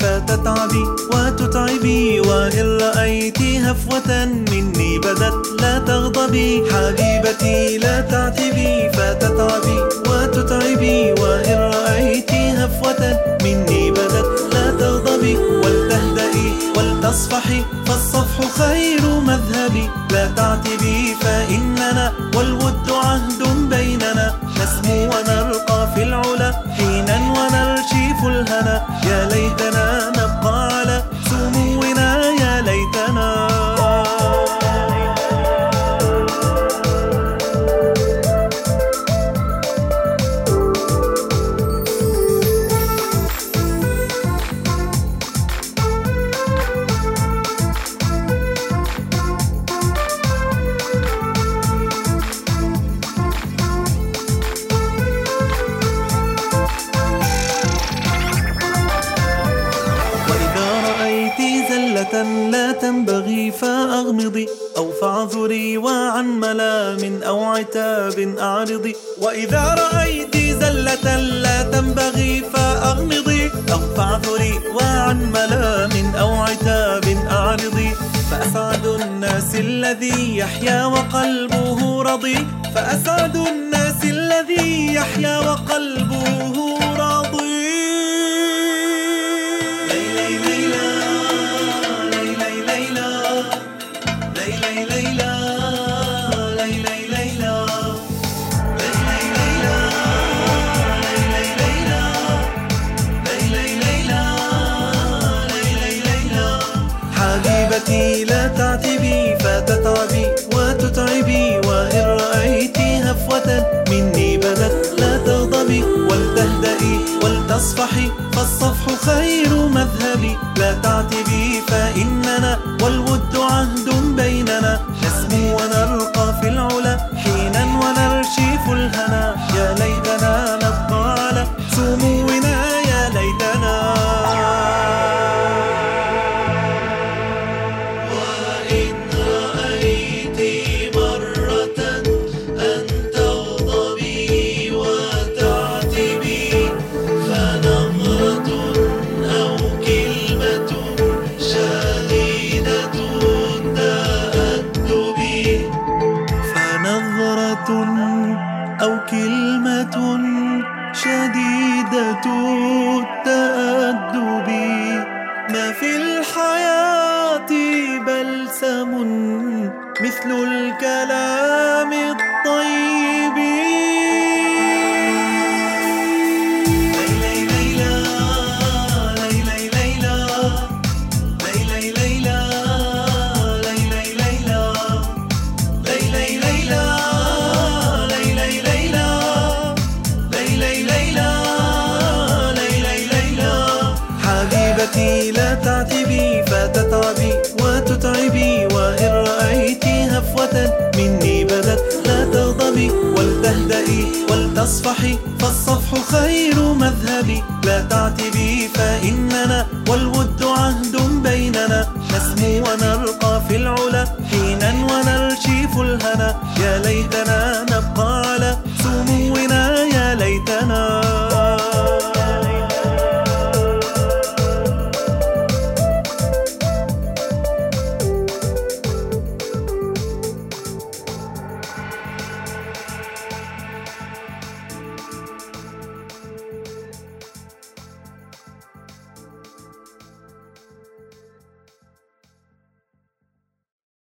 حبيبتي وتتعبي وإن رأيت هفوة مني بدت لا تغضبي. حبيبتي لا تعتبي فتتعبي وتتعبي وإن رأيت هفوة مني لا تنبغي فأغمضي. أو فاعذري وعن ملام أو عتاب أعرضي. وإذا رأيت زلة لا تنبغي فأغمضي. أو فاعذري وعن ملام أو عتاب أعرضي. فأسعد الناس الذي يحيا وقلبه رضي. فأسعد الناس الذي يحيا وقلبه حبيبتي لا تعتبي فتتعبي وتتعبي وإن رأيت هفوة مني بدت لا تغضبي ولتهدئي ولتصفحي فالصفح خير مذهبي. لا تعتبي فإننا والود عهد فنظرة أو كلمة شديدة التأدب ما في الحياة بلسم مثل الكلام الطيب. حبيبتي لا تعتبي فتتعبي وتتعبي. وإن رأيت هفوة مني بدت لا تغضبي. ولتهدئي ولتصفحي فالصفح خير مذهبي. لا تعتبي فإننا والود عهد بيننا. نسمو ونرى